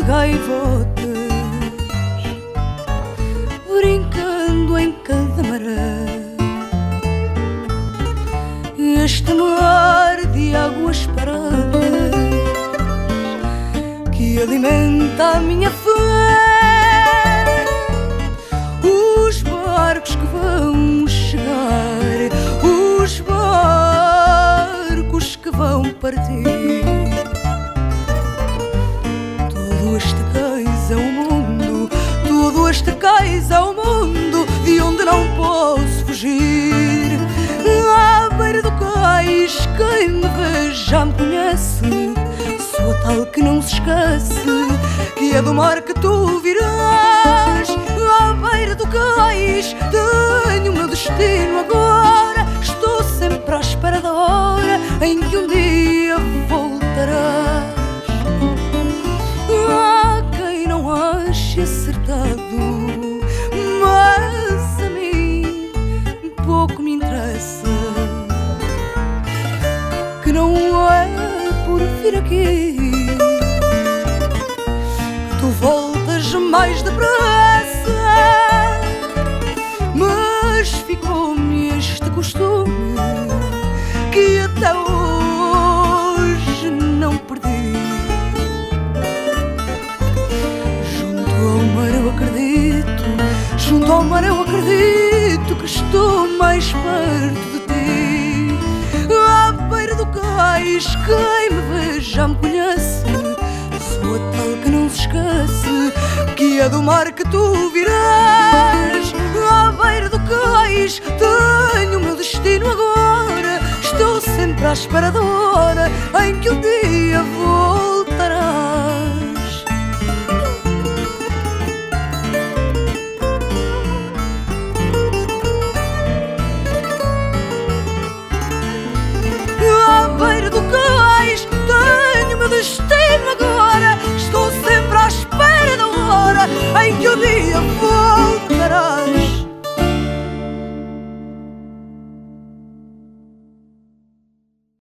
de gaivotas brincando em cada maré. Este mar de águas paradas que alimenta a minha fé. Os barcos que vão chegar, os barcos que vão partir. Todo este cais é o mundo de onde não posso fugir. À beira do cais, quem me vê já me conhece Sou a tal que não se esquece Que é do mar que tu virás À beira do cais Tenho o meu destino agora Estou sempre à espera da hora Em que um dia pouco me interessa Que não é por vir aqui. Tu voltas mais depressa Mas ficou-me este costume Que até hoje não perdi. Junto ao mar eu acredito Junto ao mar eu acredito Que cais Quem me vê já me conhece Sou a tal que não se esquece Que é do mar que tu virás. À beira do cais Tenho o meu destino agora. Estou sempre à espera da hora Em que um dia voltarás